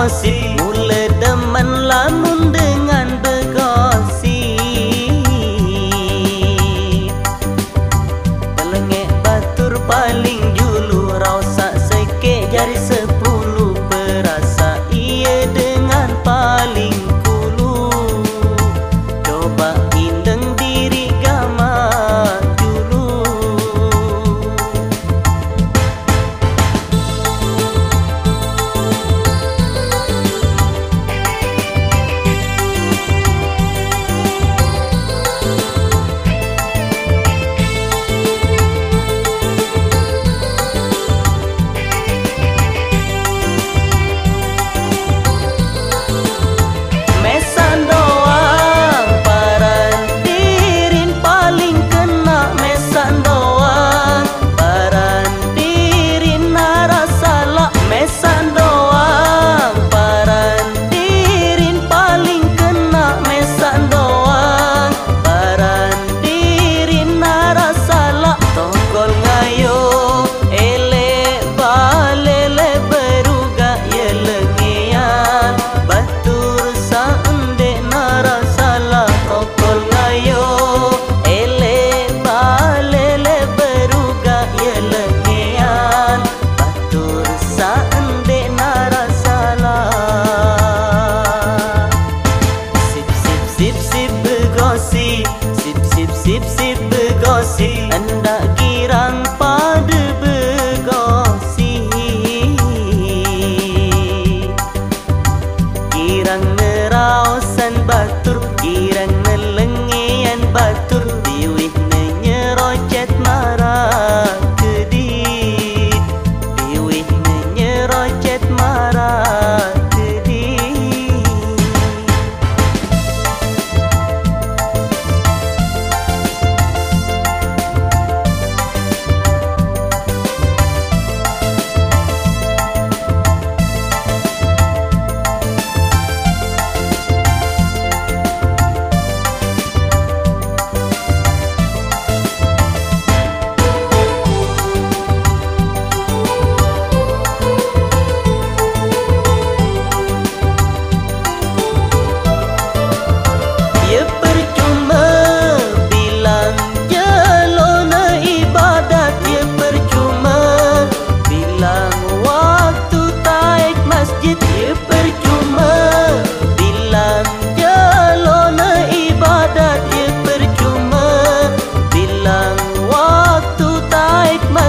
gosip Mula demanlah mun dengan bergosip Pelengek batur paling julu Rausak sekek jari sepuluh Terima kasih.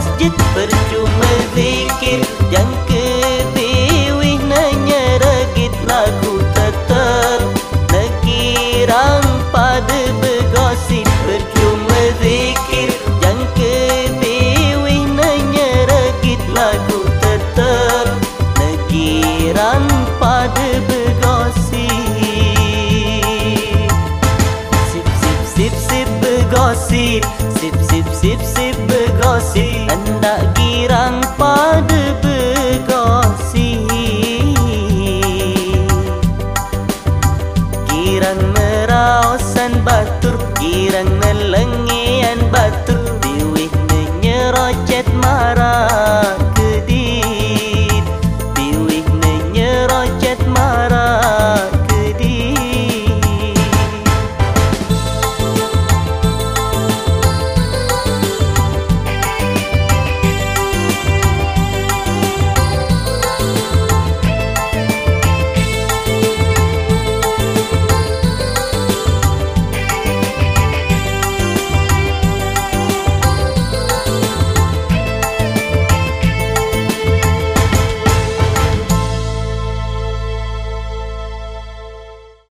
Masjid Percuma zikir. Yang kebiwih nanya regit lagu tetap Nekirang pada bergosip Percuma zikir. Yang kebiwih nanya regit lagu tetap Nekirang bergosip Sip sip sip sip bergosip. Hendak girang pada bergosip. Girang merausan batur Girang nelengian batur. Biwih menyerocet marah